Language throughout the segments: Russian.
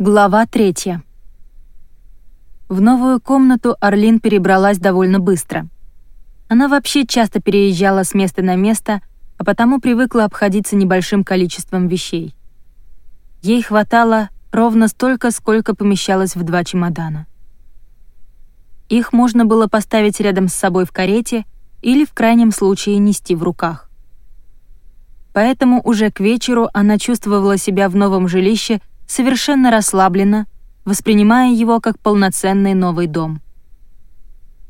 Глава третья. В новую комнату Орлин перебралась довольно быстро. Она вообще часто переезжала с места на место, а потому привыкла обходиться небольшим количеством вещей. Ей хватало ровно столько, сколько помещалось в два чемодана. Их можно было поставить рядом с собой в карете или в крайнем случае нести в руках. Поэтому уже к вечеру она чувствовала себя в новом жилище совершенно расслабленно, воспринимая его как полноценный новый дом.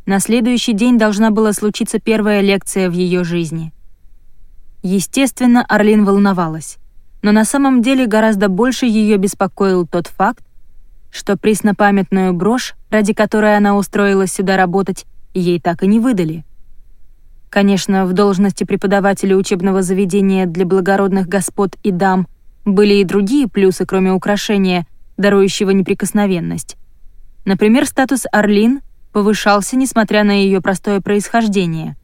На следующий день должна была случиться первая лекция в ее жизни. Естественно, Орлин волновалась, но на самом деле гораздо больше ее беспокоил тот факт, что преснопамятную брошь, ради которой она устроилась сюда работать, ей так и не выдали. Конечно, в должности преподавателя учебного заведения для благородных господ и дам были и другие плюсы, кроме украшения, дарующего неприкосновенность. Например, статус Орлин повышался, несмотря на ее простое происхождение.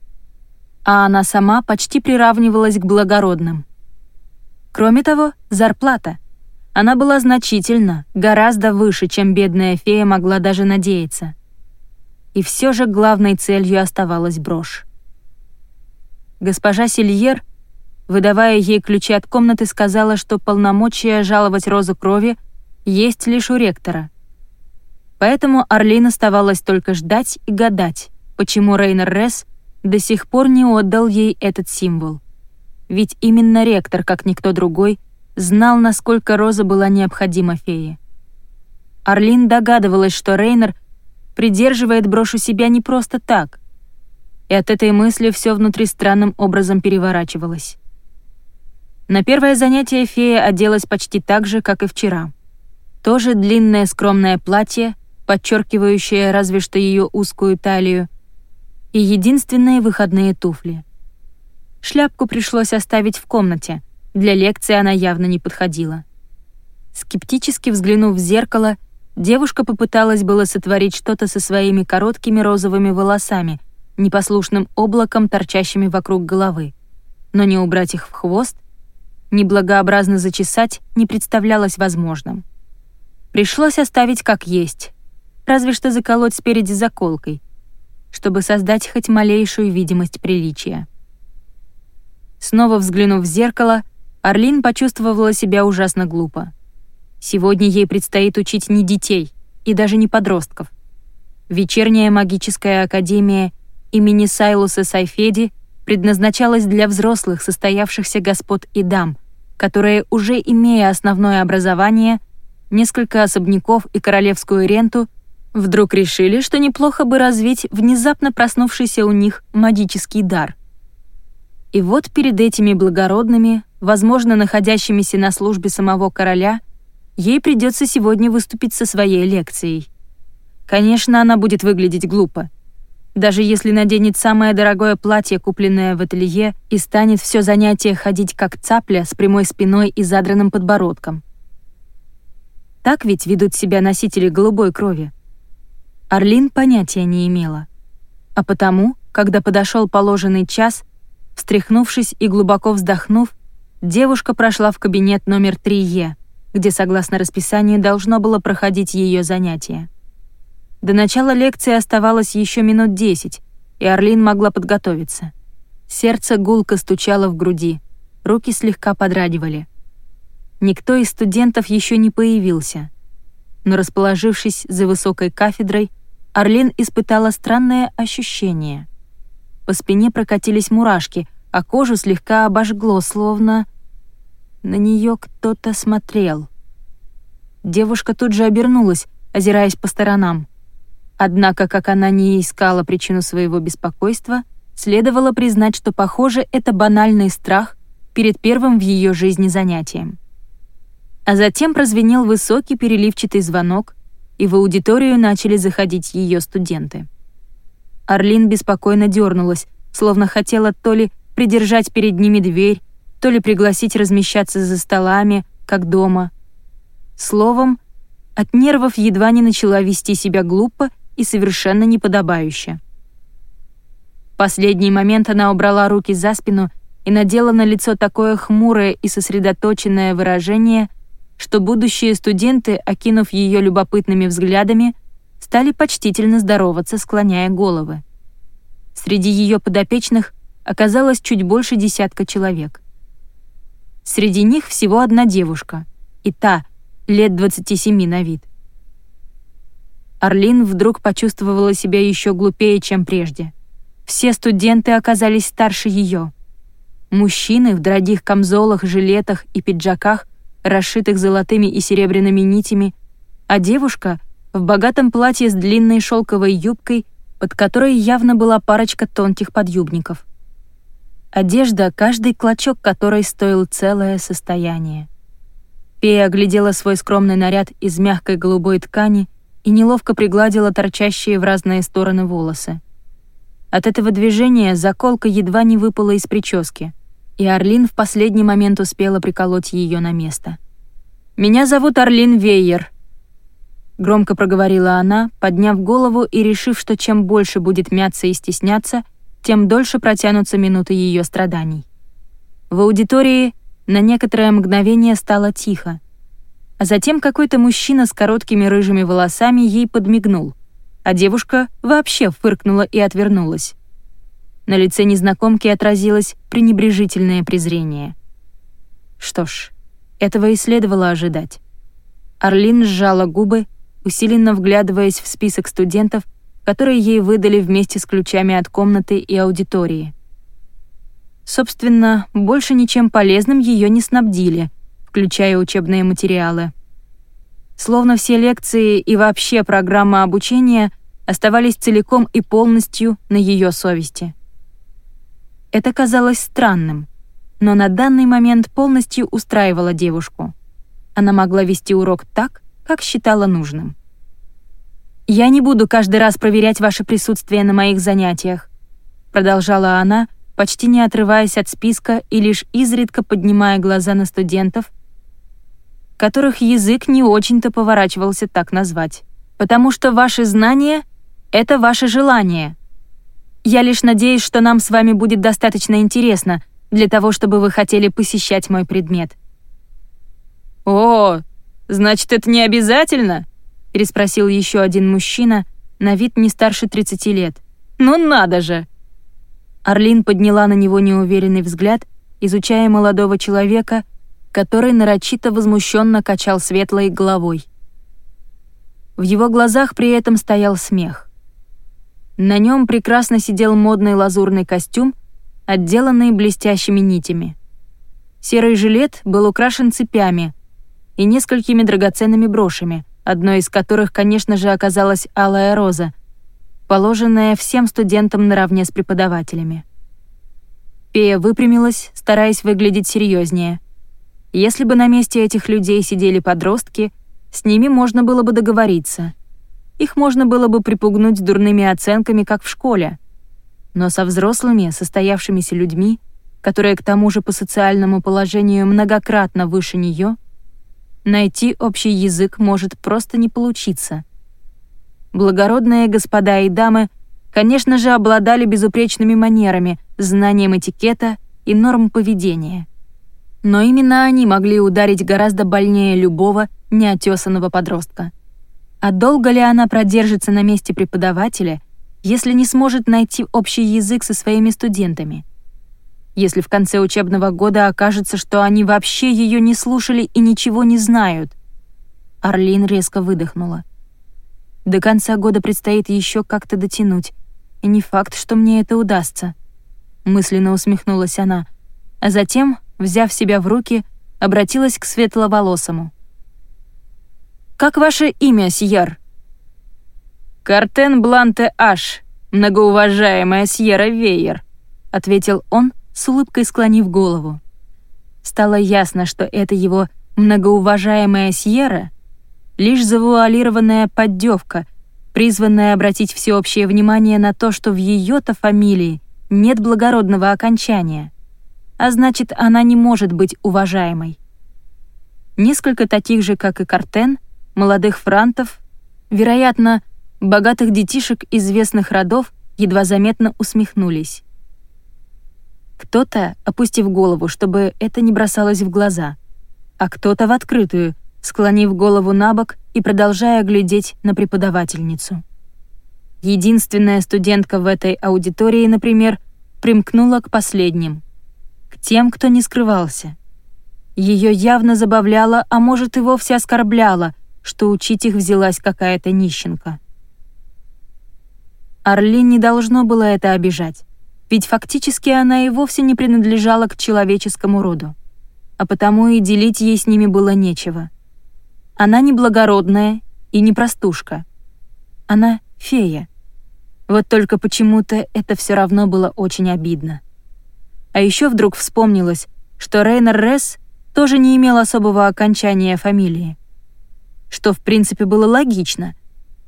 А она сама почти приравнивалась к благородным. Кроме того, зарплата. Она была значительно, гораздо выше, чем бедная фея могла даже надеяться. И все же главной целью оставалась брошь. Госпожа Сильер — выдавая ей ключи от комнаты, сказала, что полномочия жаловать розу крови есть лишь у ректора. Поэтому Орлин оставалось только ждать и гадать, почему Рейнер Ресс до сих пор не отдал ей этот символ. Ведь именно ректор, как никто другой, знал, насколько роза была необходима фее. Орлин догадывалась, что Рейнер придерживает брошь у себя не просто так, и от этой мысли все внутри странным образом переворачивалось. На первое занятие фея оделась почти так же, как и вчера. Тоже длинное скромное платье, подчеркивающее разве что ее узкую талию, и единственные выходные туфли. Шляпку пришлось оставить в комнате, для лекции она явно не подходила. Скептически взглянув в зеркало, девушка попыталась было сотворить что-то со своими короткими розовыми волосами, непослушным облаком, торчащими вокруг головы. Но не убрать их в хвост неблагообразно зачесать не представлялось возможным. Пришлось оставить как есть, разве что заколоть спереди заколкой, чтобы создать хоть малейшую видимость приличия. Снова взглянув в зеркало, Орлин почувствовала себя ужасно глупо. Сегодня ей предстоит учить не детей и даже не подростков. Вечерняя магическая академия имени Сайлуса Сайфеди предназначалась для взрослых, состоявшихся господ и дам, которые, уже имея основное образование, несколько особняков и королевскую ренту, вдруг решили, что неплохо бы развить внезапно проснувшийся у них магический дар. И вот перед этими благородными, возможно, находящимися на службе самого короля, ей придется сегодня выступить со своей лекцией. Конечно, она будет выглядеть глупо — даже если наденет самое дорогое платье, купленное в ателье, и станет все занятие ходить как цапля с прямой спиной и задранным подбородком. Так ведь ведут себя носители голубой крови. Орлин понятия не имела. А потому, когда подошел положенный час, встряхнувшись и глубоко вздохнув, девушка прошла в кабинет номер 3Е, где, согласно расписанию, должно было проходить ее занятие. До начала лекции оставалось еще минут десять, и Орлин могла подготовиться. Сердце гулко стучало в груди, руки слегка подрагивали. Никто из студентов еще не появился. Но расположившись за высокой кафедрой, Орлин испытала странное ощущение. По спине прокатились мурашки, а кожу слегка обожгло, словно на нее кто-то смотрел. Девушка тут же обернулась, озираясь по сторонам. Однако, как она не искала причину своего беспокойства, следовало признать, что, похоже, это банальный страх перед первым в ее жизни занятием. А затем прозвенел высокий переливчатый звонок, и в аудиторию начали заходить ее студенты. Орлин беспокойно дернулась, словно хотела то ли придержать перед ними дверь, то ли пригласить размещаться за столами, как дома. Словом, от нервов едва не начала вести себя глупо и совершенно неподобающе. В последний момент она убрала руки за спину и надела на лицо такое хмурое и сосредоточенное выражение, что будущие студенты, окинув ее любопытными взглядами, стали почтительно здороваться, склоняя головы. Среди ее подопечных оказалось чуть больше десятка человек. Среди них всего одна девушка, и та, лет 27 на вид. Орлин вдруг почувствовала себя еще глупее, чем прежде. Все студенты оказались старше ее. Мужчины в дорогих камзолах, жилетах и пиджаках, расшитых золотыми и серебряными нитями, а девушка в богатом платье с длинной шелковой юбкой, под которой явно была парочка тонких подъюбников. Одежда, каждый клочок которой стоил целое состояние. Фея оглядела свой скромный наряд из мягкой голубой ткани и неловко пригладила торчащие в разные стороны волосы. От этого движения заколка едва не выпала из прически, и Орлин в последний момент успела приколоть ее на место. «Меня зовут Орлин Вейер», — громко проговорила она, подняв голову и решив, что чем больше будет мяться и стесняться, тем дольше протянутся минуты ее страданий. В аудитории на некоторое мгновение стало тихо, затем какой-то мужчина с короткими рыжими волосами ей подмигнул — а девушка вообще фыркнула и отвернулась. На лице незнакомки отразилось пренебрежительное презрение. Что ж, этого и следовало ожидать. Орлин сжала губы, усиленно вглядываясь в список студентов, которые ей выдали вместе с ключами от комнаты и аудитории. Собственно, больше ничем полезным ее не снабдили, включая учебные материалы. Словно все лекции и вообще программа обучения оставались целиком и полностью на ее совести. Это казалось странным, но на данный момент полностью устраивало девушку. Она могла вести урок так, как считала нужным. «Я не буду каждый раз проверять ваше присутствие на моих занятиях», продолжала она, почти не отрываясь от списка и лишь изредка поднимая глаза на студентов, которых язык не очень-то поворачивался так назвать. «Потому что ваши знания — это ваше желание. Я лишь надеюсь, что нам с вами будет достаточно интересно для того, чтобы вы хотели посещать мой предмет». «О, значит, это не обязательно?» — переспросил еще один мужчина, на вид не старше 30 лет. «Ну надо же!» Орлин подняла на него неуверенный взгляд, изучая молодого человека — который нарочито возмущенно качал светлой головой. В его глазах при этом стоял смех. На нем прекрасно сидел модный лазурный костюм, отделанный блестящими нитями. Серый жилет был украшен цепями и несколькими драгоценными брошами, одной из которых, конечно же, оказалась алая роза, положенная всем студентам наравне с преподавателями. Пея выпрямилась, стараясь выглядеть серьезнее. Если бы на месте этих людей сидели подростки, с ними можно было бы договориться. Их можно было бы припугнуть дурными оценками, как в школе. Но со взрослыми, состоявшимися людьми, которые к тому же по социальному положению многократно выше нее, найти общий язык может просто не получиться. Благородные господа и дамы, конечно же, обладали безупречными манерами, знанием этикета и норм поведения — но именно они могли ударить гораздо больнее любого неотесанного подростка. А долго ли она продержится на месте преподавателя, если не сможет найти общий язык со своими студентами? Если в конце учебного года окажется, что они вообще ее не слушали и ничего не знают? Орлин резко выдохнула. До конца года предстоит еще как-то дотянуть, и не факт, что мне это удастся. Мысленно усмехнулась она, а затем взяв себя в руки, обратилась к светловолосому. «Как ваше имя, Сьер?» «Картен Бланте Аш, многоуважаемая Сьерра Вейер», ответил он, с улыбкой склонив голову. Стало ясно, что это его многоуважаемая Сьерра — лишь завуалированная поддевка, призванная обратить всеобщее внимание на то, что в ее-то фамилии нет благородного окончания а значит, она не может быть уважаемой. Несколько таких же, как и Картен, молодых франтов, вероятно, богатых детишек известных родов, едва заметно усмехнулись. Кто-то, опустив голову, чтобы это не бросалось в глаза, а кто-то в открытую, склонив голову на бок и продолжая глядеть на преподавательницу. Единственная студентка в этой аудитории, например, примкнула к последним, тем, кто не скрывался. Ее явно забавляло, а может и вовсе оскорбляло, что учить их взялась какая-то нищенка. Орлин не должно было это обижать, ведь фактически она и вовсе не принадлежала к человеческому роду, а потому и делить ей с ними было нечего. Она не благородная и не простушка. Она фея. Вот только почему-то это все равно было очень обидно. А еще вдруг вспомнилось, что Рейнер Ресс тоже не имел особого окончания фамилии. Что в принципе было логично,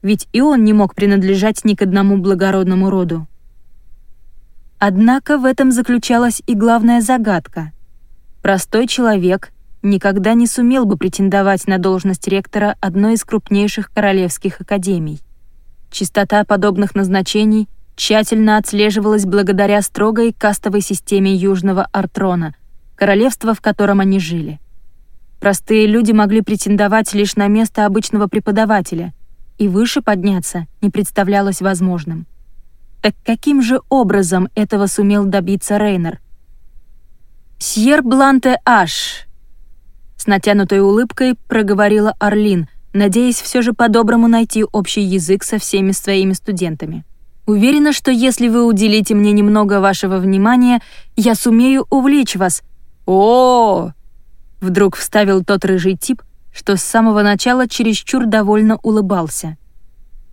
ведь и он не мог принадлежать ни к одному благородному роду. Однако в этом заключалась и главная загадка. Простой человек никогда не сумел бы претендовать на должность ректора одной из крупнейших королевских академий. Частота подобных назначений тщательно отслеживалась благодаря строгой кастовой системе Южного Артрона, королевства, в котором они жили. Простые люди могли претендовать лишь на место обычного преподавателя, и выше подняться не представлялось возможным. Так каким же образом этого сумел добиться Рейнер? «Сьер Бланте Аш», — с натянутой улыбкой проговорила Орлин, надеясь все же по-доброму найти общий язык со всеми своими студентами. «Уверена, что если вы уделите мне немного вашего внимания, я сумею увлечь вас». «О!», Вдруг вставил тот рыжий тип, что с самого начала чересчур довольно улыбался.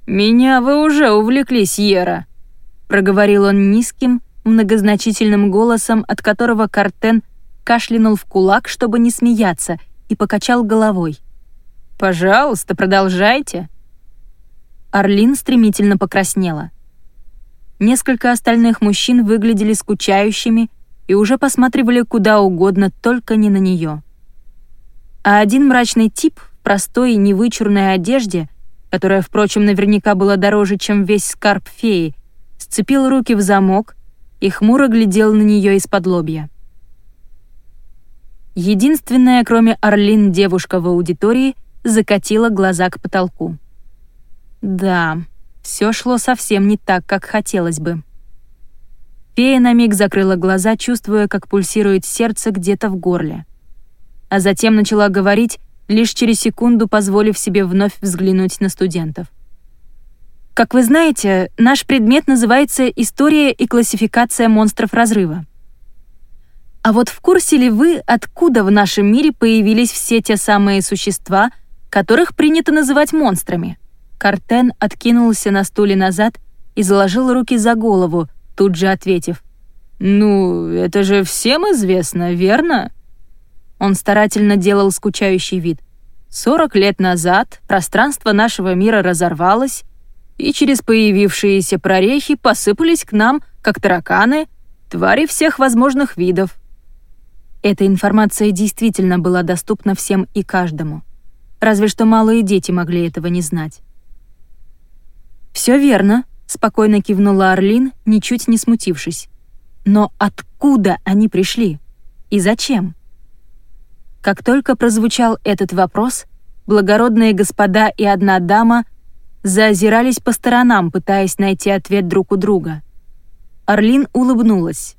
«Меня вы уже увлекли, Сьерра», — проговорил он низким, многозначительным голосом, от которого Картен кашлянул в кулак, чтобы не смеяться, и покачал головой. «Пожалуйста, продолжайте». Орлин стремительно покраснела. Несколько остальных мужчин выглядели скучающими и уже посматривали куда угодно, только не на нее. А один мрачный тип в простой невычурной одежде, которая, впрочем, наверняка была дороже, чем весь скарб феи, сцепил руки в замок и хмуро глядел на нее из-под лобья. Единственная, кроме Орлин, девушка в аудитории закатила глаза к потолку. Да, все шло совсем не так, как хотелось бы. Фея на миг закрыла глаза, чувствуя, как пульсирует сердце где-то в горле. А затем начала говорить, лишь через секунду позволив себе вновь взглянуть на студентов. Как вы знаете, наш предмет называется «История и классификация монстров разрыва». А вот в курсе ли вы, откуда в нашем мире появились все те самые существа, которых принято называть монстрами? Картен откинулся на стуле назад и заложил руки за голову, тут же ответив. «Ну, это же всем известно, верно?» Он старательно делал скучающий вид. «Сорок лет назад пространство нашего мира разорвалось, и через появившиеся прорехи посыпались к нам, как тараканы, твари всех возможных видов. Эта информация действительно была доступна всем и каждому. Разве что малые дети могли этого не знать. «Все верно», — спокойно кивнула Орлин, ничуть не смутившись. «Но откуда они пришли? И зачем?» Как только прозвучал этот вопрос, благородные господа и одна дама заозирались по сторонам, пытаясь найти ответ друг у друга. Орлин улыбнулась.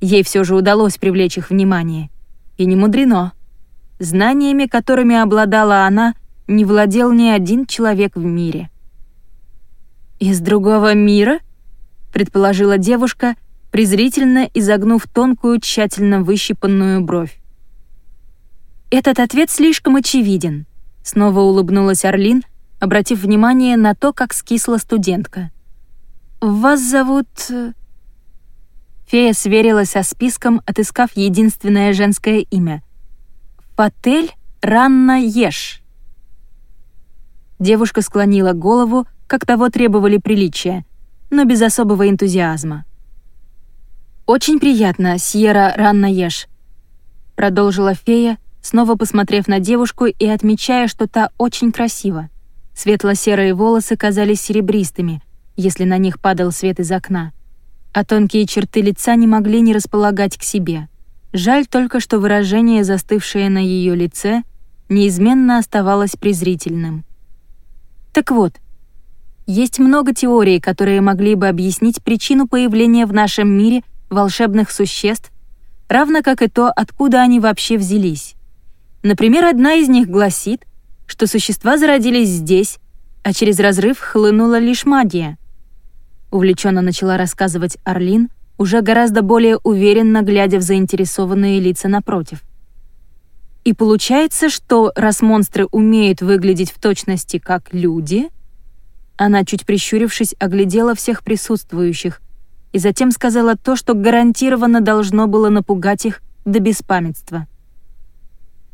Ей все же удалось привлечь их внимание. И не мудрено. Знаниями, которыми обладала она, не владел ни один человек в мире. «Из другого мира?» — предположила девушка, презрительно изогнув тонкую, тщательно выщипанную бровь. «Этот ответ слишком очевиден», — снова улыбнулась Орлин, обратив внимание на то, как скисла студентка. «Вас зовут...» э, Фея сверилась со списком, отыскав единственное женское имя. «Патель Ранна Еш». Девушка склонила голову, как того требовали приличия, но без особого энтузиазма. «Очень приятно, Сьерра Ранна Еш», — продолжила фея, снова посмотрев на девушку и отмечая, что та очень красива. Светло-серые волосы казались серебристыми, если на них падал свет из окна, а тонкие черты лица не могли не располагать к себе. Жаль только, что выражение, застывшее на ее лице, неизменно оставалось презрительным. Так вот, есть много теорий, которые могли бы объяснить причину появления в нашем мире волшебных существ, равно как и то, откуда они вообще взялись. Например, одна из них гласит, что существа зародились здесь, а через разрыв хлынула лишь магия. Увлеченно начала рассказывать Орлин, уже гораздо более уверенно глядя в заинтересованные лица напротив. И получается, что раз монстры умеют выглядеть в точности как люди, она, чуть прищурившись, оглядела всех присутствующих и затем сказала то, что гарантированно должно было напугать их до беспамятства.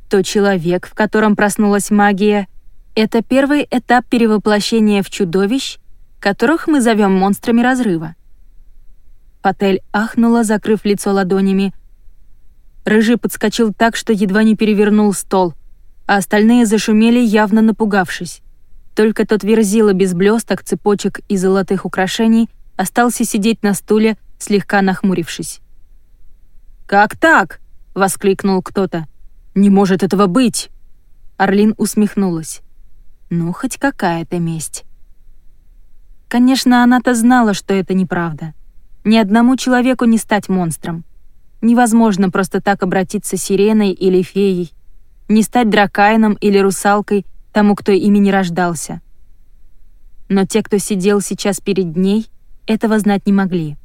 То человек, в котором проснулась магия, это первый этап перевоплощения в чудовищ, которых мы зовем монстрами разрыва. Патель ахнула, закрыв лицо ладонями. Рыжий подскочил так, что едва не перевернул стол, а остальные зашумели, явно напугавшись. Только тот верзила без блесток, цепочек и золотых украшений остался сидеть на стуле, слегка нахмурившись. «Как так?» — воскликнул кто-то. «Не может этого быть!» Орлин усмехнулась. «Ну, хоть какая-то месть». Конечно, она-то знала, что это неправда. Ни одному человеку не стать монстром. Невозможно просто так обратиться сиреной или феей, не стать дракайном или русалкой тому, кто ими не рождался. Но те, кто сидел сейчас перед ней, этого знать не могли.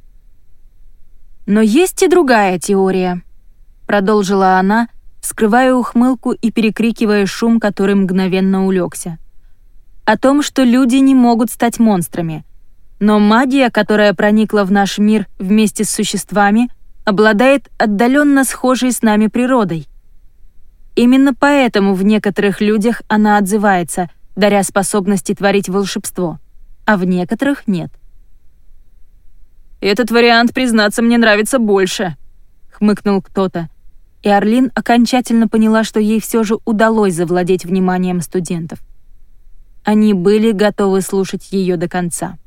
«Но есть и другая теория», — продолжила она, скрывая ухмылку и перекрикивая шум, который мгновенно улегся. «О том, что люди не могут стать монстрами, но магия, которая проникла в наш мир вместе с существами, обладает отдаленно схожей с нами природой. Именно поэтому в некоторых людях она отзывается, даря способности творить волшебство, а в некоторых нет. «Этот вариант, признаться, мне нравится больше», — хмыкнул кто-то. И Орлин окончательно поняла, что ей все же удалось завладеть вниманием студентов. Они были готовы слушать ее до конца.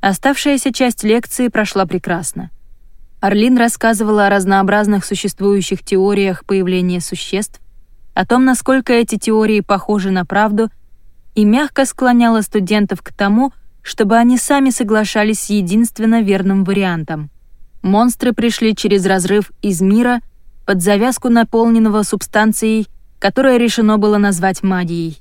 Оставшаяся часть лекции прошла прекрасно. Орлин рассказывала о разнообразных существующих теориях появления существ, о том, насколько эти теории похожи на правду, и мягко склоняла студентов к тому, чтобы они сами соглашались с единственно верным вариантом. Монстры пришли через разрыв из мира под завязку наполненного субстанцией, которое решено было назвать магией.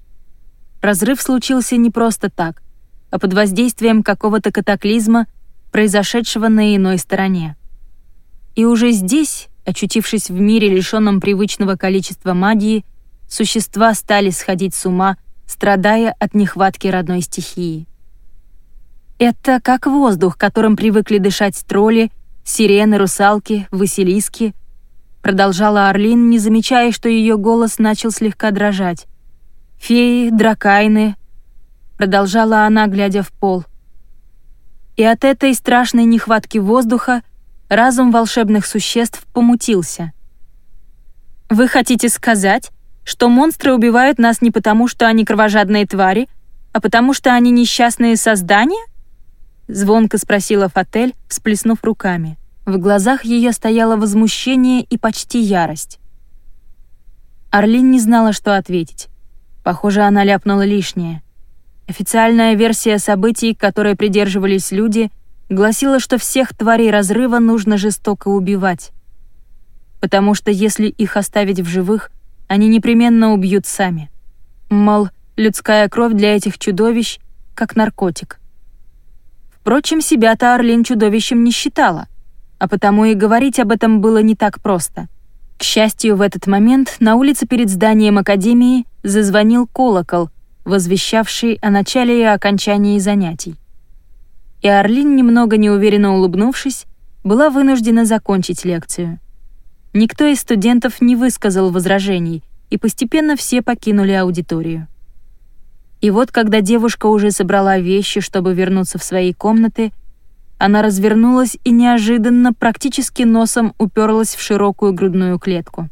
Разрыв случился не просто так, а под воздействием какого-то катаклизма, произошедшего на иной стороне. И уже здесь, очутившись в мире, лишенном привычного количества магии, существа стали сходить с ума, страдая от нехватки родной стихии. Это как воздух, которым привыкли дышать тролли, сирены, русалки, василиски, продолжала Орлин, не замечая, что ее голос начал слегка дрожать. Феи, дракайны, продолжала она, глядя в пол. И от этой страшной нехватки воздуха разум волшебных существ помутился. «Вы хотите сказать, что монстры убивают нас не потому, что они кровожадные твари, а потому что они несчастные создания?» Звонко спросила Фатель, всплеснув руками. В глазах ее стояло возмущение и почти ярость. Орлин не знала, что ответить. Похоже, она ляпнула лишнее. Официальная версия событий, которой придерживались люди — гласила, что всех тварей разрыва нужно жестоко убивать. Потому что если их оставить в живых, они непременно убьют сами. Мол, людская кровь для этих чудовищ как наркотик. Впрочем, себя-то Орлин чудовищем не считала, а потому и говорить об этом было не так просто. К счастью, в этот момент на улице перед зданием Академии зазвонил колокол, возвещавший о начале и окончании занятий и Орлин, немного неуверенно улыбнувшись, была вынуждена закончить лекцию. Никто из студентов не высказал возражений, и постепенно все покинули аудиторию. И вот, когда девушка уже собрала вещи, чтобы вернуться в свои комнаты, она развернулась и неожиданно практически носом уперлась в широкую грудную клетку.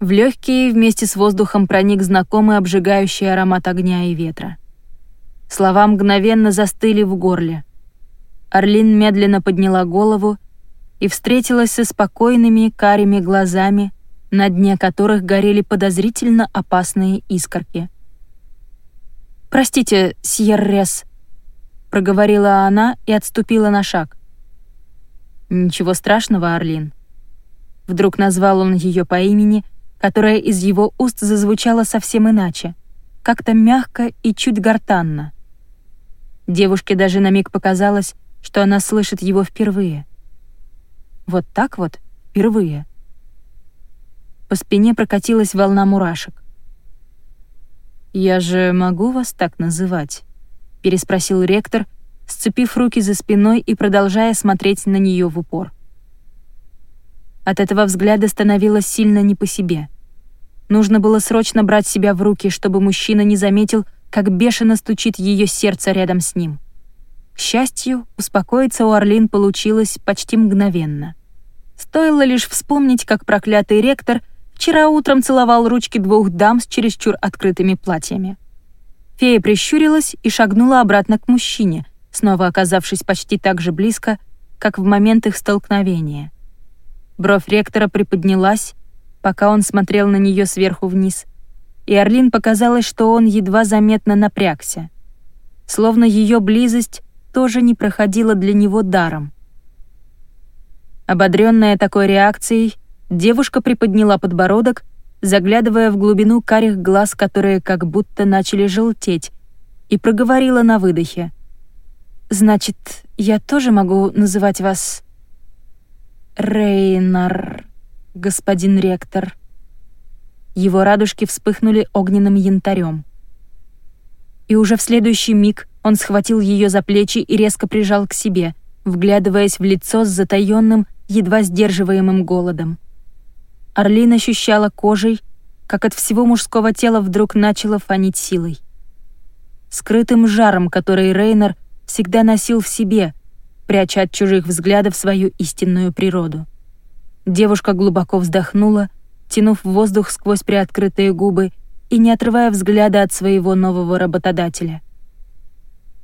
В легкие вместе с воздухом проник знакомый обжигающий аромат огня и ветра. Слова мгновенно застыли в горле. Орлин медленно подняла голову и встретилась со спокойными карими глазами, на дне которых горели подозрительно опасные искорки. «Простите, Сьеррес», — проговорила она и отступила на шаг. «Ничего страшного, Орлин». Вдруг назвал он ее по имени, которое из его уст зазвучало совсем иначе, как-то мягко и чуть гортанно. Девушке даже на миг показалось, что она слышит его впервые. Вот так вот, впервые. По спине прокатилась волна мурашек. «Я же могу вас так называть?» — переспросил ректор, сцепив руки за спиной и продолжая смотреть на нее в упор. От этого взгляда становилось сильно не по себе. Нужно было срочно брать себя в руки, чтобы мужчина не заметил, как бешено стучит ее сердце рядом с ним. К счастью, успокоиться у Орлин получилось почти мгновенно. Стоило лишь вспомнить, как проклятый ректор — Вчера утром целовал ручки двух дам с чересчур открытыми платьями. Фея прищурилась и шагнула обратно к мужчине, снова оказавшись почти так же близко, как в момент их столкновения. Бровь ректора приподнялась, пока он смотрел на нее сверху вниз, и Орлин показалось, что он едва заметно напрягся. Словно ее близость тоже не проходила для него даром. Ободренная такой реакцией, Девушка приподняла подбородок, заглядывая в глубину карих глаз, которые как будто начали желтеть, и проговорила на выдохе. «Значит, я тоже могу называть вас Рейнар, господин ректор». Его радужки вспыхнули огненным янтарем. И уже в следующий миг он схватил ее за плечи и резко прижал к себе, вглядываясь в лицо с затаённым, едва сдерживаемым голодом. Орлин ощущала кожей, как от всего мужского тела вдруг начало фонить силой. Скрытым жаром, который Рейнер всегда носил в себе, пряча от чужих взглядов свою истинную природу. Девушка глубоко вздохнула, тянув воздух сквозь приоткрытые губы и не отрывая взгляда от своего нового работодателя.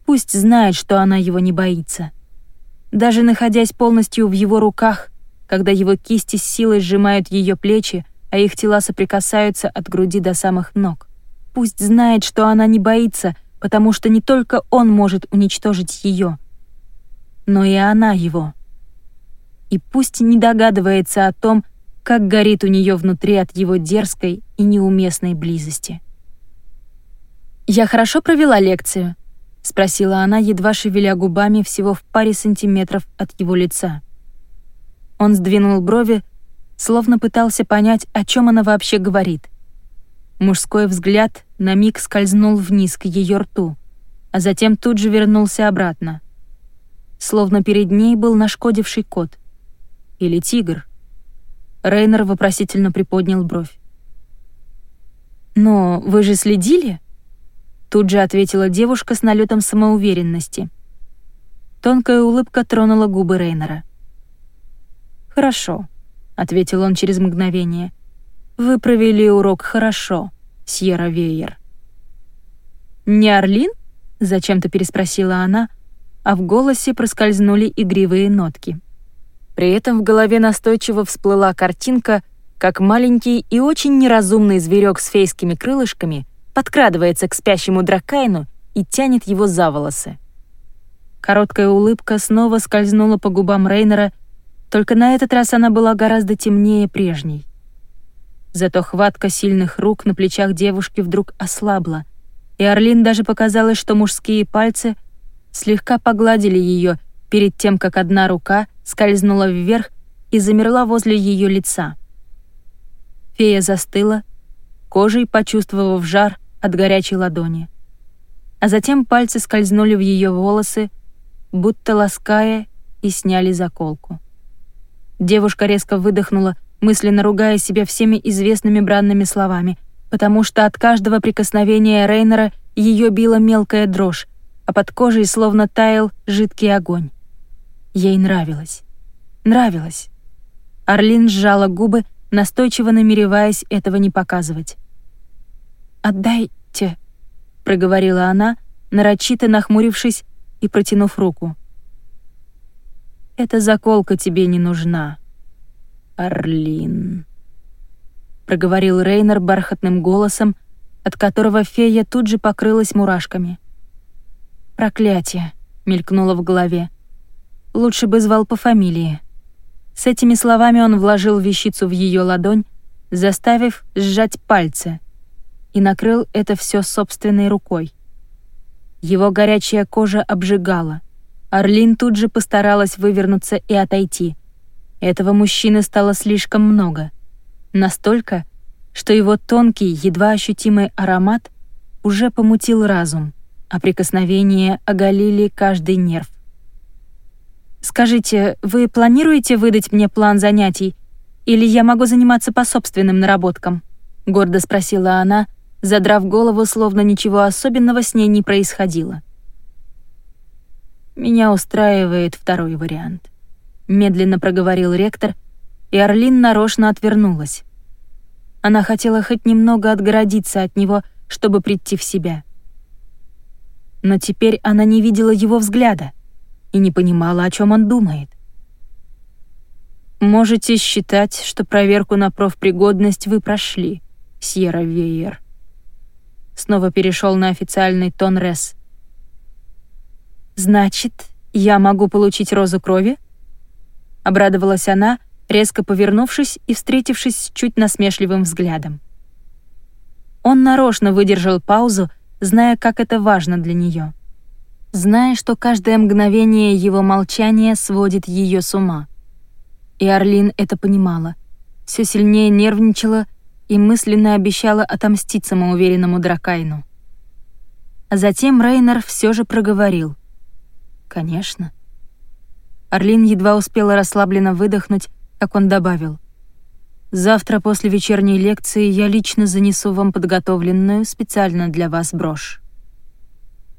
Пусть знает, что она его не боится. Даже находясь полностью в его руках — когда его кисти с силой сжимают ее плечи, а их тела соприкасаются от груди до самых ног. Пусть знает, что она не боится, потому что не только он может уничтожить ее, но и она его. И пусть не догадывается о том, как горит у нее внутри от его дерзкой и неуместной близости. «Я хорошо провела лекцию?» — спросила она, едва шевеля губами всего в паре сантиметров от его лица. Он сдвинул брови, словно пытался понять, о чем она вообще говорит. Мужской взгляд на миг скользнул вниз к ее рту, а затем тут же вернулся обратно. Словно перед ней был нашкодивший кот. Или тигр. Рейнер вопросительно приподнял бровь. «Но вы же следили?» Тут же ответила девушка с налетом самоуверенности. Тонкая улыбка тронула губы Рейнера. «Хорошо», — ответил он через мгновение. «Вы провели урок хорошо, Сьерра Вейер». «Не Орлин?» — зачем-то переспросила она, а в голосе проскользнули игривые нотки. При этом в голове настойчиво всплыла картинка, как маленький и очень неразумный зверек с фейскими крылышками подкрадывается к спящему дракайну и тянет его за волосы. Короткая улыбка снова скользнула по губам Рейнера только на этот раз она была гораздо темнее прежней. Зато хватка сильных рук на плечах девушки вдруг ослабла, и Орлин даже показалось, что мужские пальцы слегка погладили ее перед тем, как одна рука скользнула вверх и замерла возле ее лица. Фея застыла, кожей почувствовав жар от горячей ладони. А затем пальцы скользнули в ее волосы, будто лаская, и сняли заколку. Девушка резко выдохнула, мысленно ругая себя всеми известными бранными словами, потому что от каждого прикосновения Рейнера ее била мелкая дрожь, а под кожей словно таял жидкий огонь. Ей нравилось. Нравилось. Орлин сжала губы, настойчиво намереваясь этого не показывать. «Отдайте», — проговорила она, нарочито нахмурившись и протянув руку. Эта заколка тебе не нужна, Орлин. проговорил Рейнер бархатным голосом, от которого фея тут же покрылась мурашками. «Проклятие!» — мелькнуло в голове. «Лучше бы звал по фамилии». С этими словами он вложил вещицу в ее ладонь, заставив сжать пальцы, и накрыл это все собственной рукой. Его горячая кожа обжигала. Орлин тут же постаралась вывернуться и отойти. Этого мужчины стало слишком много. Настолько, что его тонкий, едва ощутимый аромат уже помутил разум, а прикосновения оголили каждый нерв. «Скажите, вы планируете выдать мне план занятий, или я могу заниматься по собственным наработкам?» — гордо спросила она, задрав голову, словно ничего особенного с ней не происходило. «Меня устраивает второй вариант», — медленно проговорил ректор, и Орлин нарочно отвернулась. Она хотела хоть немного отгородиться от него, чтобы прийти в себя. Но теперь она не видела его взгляда и не понимала, о чем он думает. «Можете считать, что проверку на профпригодность вы прошли, Сьерра Вейер», снова перешел на официальный тон Рес. «Значит, я могу получить розу крови?» Обрадовалась она, резко повернувшись и встретившись с чуть насмешливым взглядом. Он нарочно выдержал паузу, зная, как это важно для нее. Зная, что каждое мгновение его молчания сводит ее с ума. И Орлин это понимала. Все сильнее нервничала и мысленно обещала отомстить самоуверенному Дракайну. А затем Рейнер все же проговорил. «Конечно». Орлин едва успела расслабленно выдохнуть, как он добавил. «Завтра после вечерней лекции я лично занесу вам подготовленную специально для вас брошь».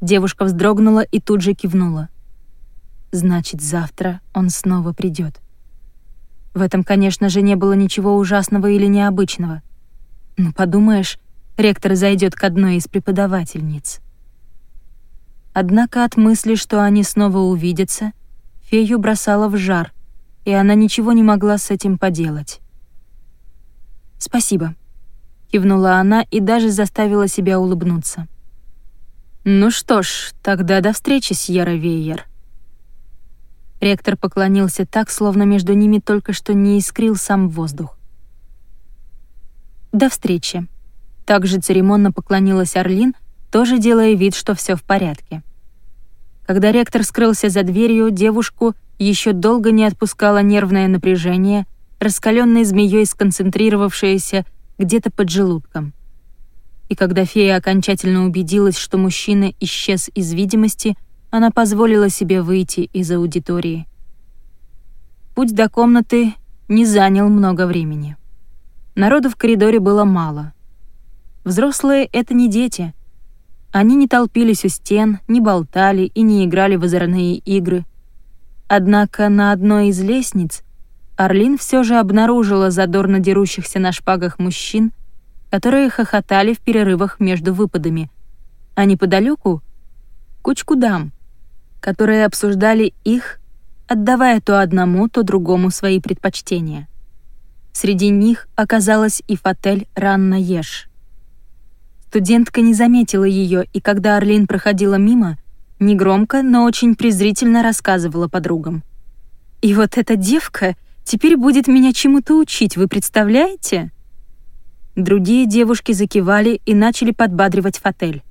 Девушка вздрогнула и тут же кивнула. «Значит, завтра он снова придет. В этом, конечно же, не было ничего ужасного или необычного. Ну, подумаешь, ректор зайдет к одной из преподавательниц. Однако от мысли, что они снова увидятся, фею бросала в жар, и она ничего не могла с этим поделать. «Спасибо», — кивнула она и даже заставила себя улыбнуться. «Ну что ж, тогда до встречи, Сьерра Вейер». Ректор поклонился так, словно между ними только что не искрил сам воздух. «До встречи». Также церемонно поклонилась Орлин, тоже делая вид, что все в порядке. Когда ректор скрылся за дверью, девушку еще долго не отпускало нервное напряжение, раскаленной змеей сконцентрировавшееся где-то под желудком. И когда фея окончательно убедилась, что мужчина исчез из видимости, она позволила себе выйти из аудитории. Путь до комнаты не занял много времени. Народу в коридоре было мало. Взрослые — это не дети. Они не толпились у стен, не болтали и не играли в озорные игры. Однако на одной из лестниц Орлин все же обнаружила задорно дерущихся на шпагах мужчин, которые хохотали в перерывах между выпадами, а неподалеку — кучку дам, которые обсуждали их, отдавая то одному, то другому свои предпочтения. Среди них оказалась и Фатель Ранна Еш. Студентка не заметила ее, и когда Орлин проходила мимо, негромко, но очень презрительно рассказывала подругам. «И вот эта девка теперь будет меня чему-то учить, вы представляете?» Другие девушки закивали и начали подбадривать Фатель.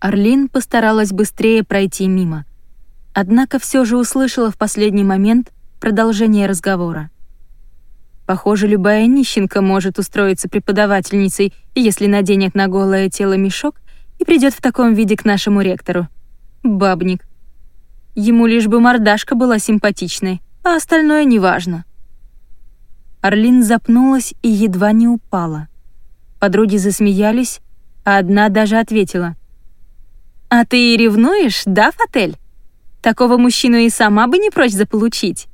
Орлин постаралась быстрее пройти мимо, однако все же услышала в последний момент продолжение разговора. Похоже, любая нищенка может устроиться преподавательницей, если наденет на голое тело мешок и придет в таком виде к нашему ректору. Бабник. Ему лишь бы мордашка была симпатичной, а остальное неважно. Орлин запнулась и едва не упала. Подруги засмеялись, а одна даже ответила. «А ты и ревнуешь, да, Фатель? Такого мужчину и сама бы не прочь заполучить».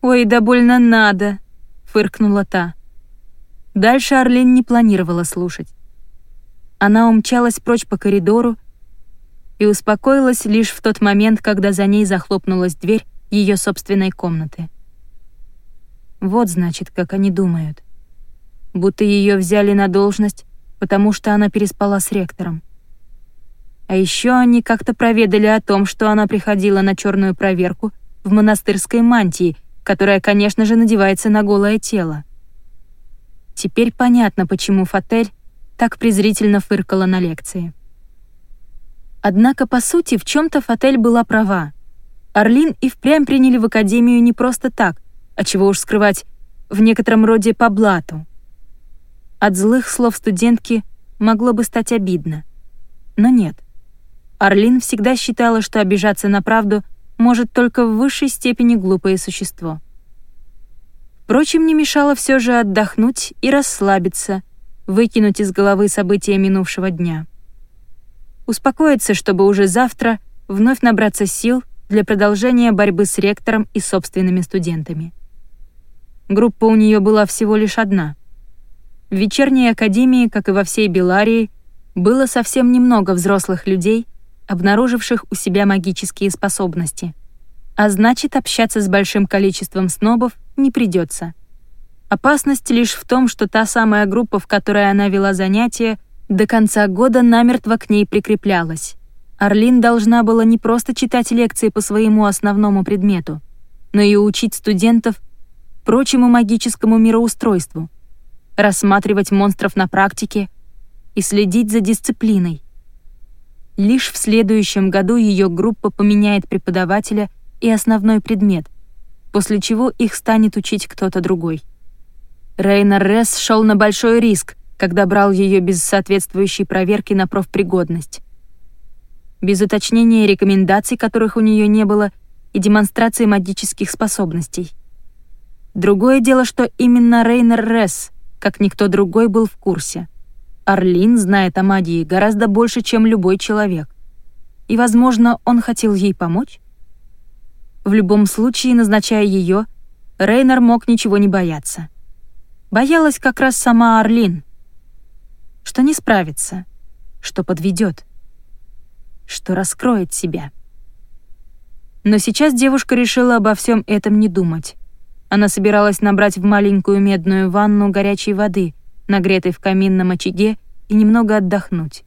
«Ой, да больно надо», фыркнула та. Дальше Орлин не планировала слушать. Она умчалась прочь по коридору и успокоилась лишь в тот момент, когда за ней захлопнулась дверь ее собственной комнаты. Вот значит, как они думают. будто ее взяли на должность, потому что она переспала с ректором. А еще они как-то проведали о том, что она приходила на черную проверку в монастырской мантии, которая, конечно же, надевается на голое тело. Теперь понятно, почему Фатель так презрительно фыркала на лекции. Однако, по сути, в чем-то Фатель была права. Орлин и впрямь приняли в академию не просто так, а чего уж скрывать, в некотором роде по блату. От злых слов студентки могло бы стать обидно. Но нет. Орлин всегда считала, что обижаться на правду может только в высшей степени глупое существо. Впрочем, не мешало все же отдохнуть и расслабиться, выкинуть из головы события минувшего дня. Успокоиться, чтобы уже завтра вновь набраться сил для продолжения борьбы с ректором и собственными студентами. Группа у нее была всего лишь одна. В вечерней академии, как и во всей Беларии, было совсем немного взрослых людей, обнаруживших у себя магические способности. А значит, общаться с большим количеством снобов не придется. Опасность лишь в том, что та самая группа, в которой она вела занятия, до конца года намертво к ней прикреплялась. Орлин должна была не просто читать лекции по своему основному предмету, но и учить студентов прочему магическому мироустройству, рассматривать монстров на практике и следить за дисциплиной. Лишь в следующем году ее группа поменяет преподавателя и основной предмет, после чего их станет учить кто-то другой. Рейнер Ресс шел на большой риск, когда брал ее без соответствующей проверки на профпригодность без уточнения рекомендаций, которых у нее не было, и демонстрации магических способностей. Другое дело, что именно Рейнер Ресс, как никто другой, был в курсе. Орлин знает о магии гораздо больше, чем любой человек. И, возможно, он хотел ей помочь? В любом случае, назначая ее, Рейнер мог ничего не бояться. Боялась как раз сама Орлин, что не справится, что подведет что раскроет себя. Но сейчас девушка решила обо всем этом не думать. Она собиралась набрать в маленькую медную ванну горячей воды, нагретой в каминном очаге, и немного отдохнуть.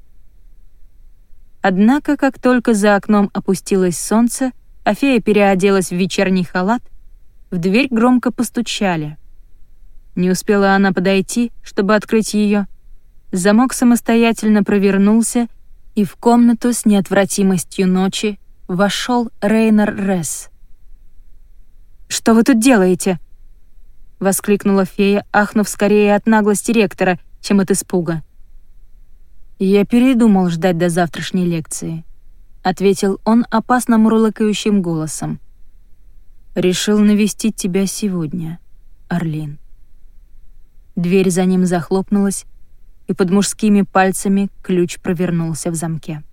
Однако, как только за окном опустилось солнце, а фея переоделась в вечерний халат, в дверь громко постучали. Не успела она подойти, чтобы открыть ее. Замок самостоятельно провернулся, и в комнату с неотвратимостью ночи вошел Рейнер Ресс. «Что вы тут делаете?» — воскликнула фея, ахнув скорее от наглости ректора, чем от испуга. «Я передумал ждать до завтрашней лекции», — ответил он опасно мурлыкающим голосом. «Решил навестить тебя сегодня, Орлин». Дверь за ним захлопнулась, и под мужскими пальцами ключ провернулся в замке.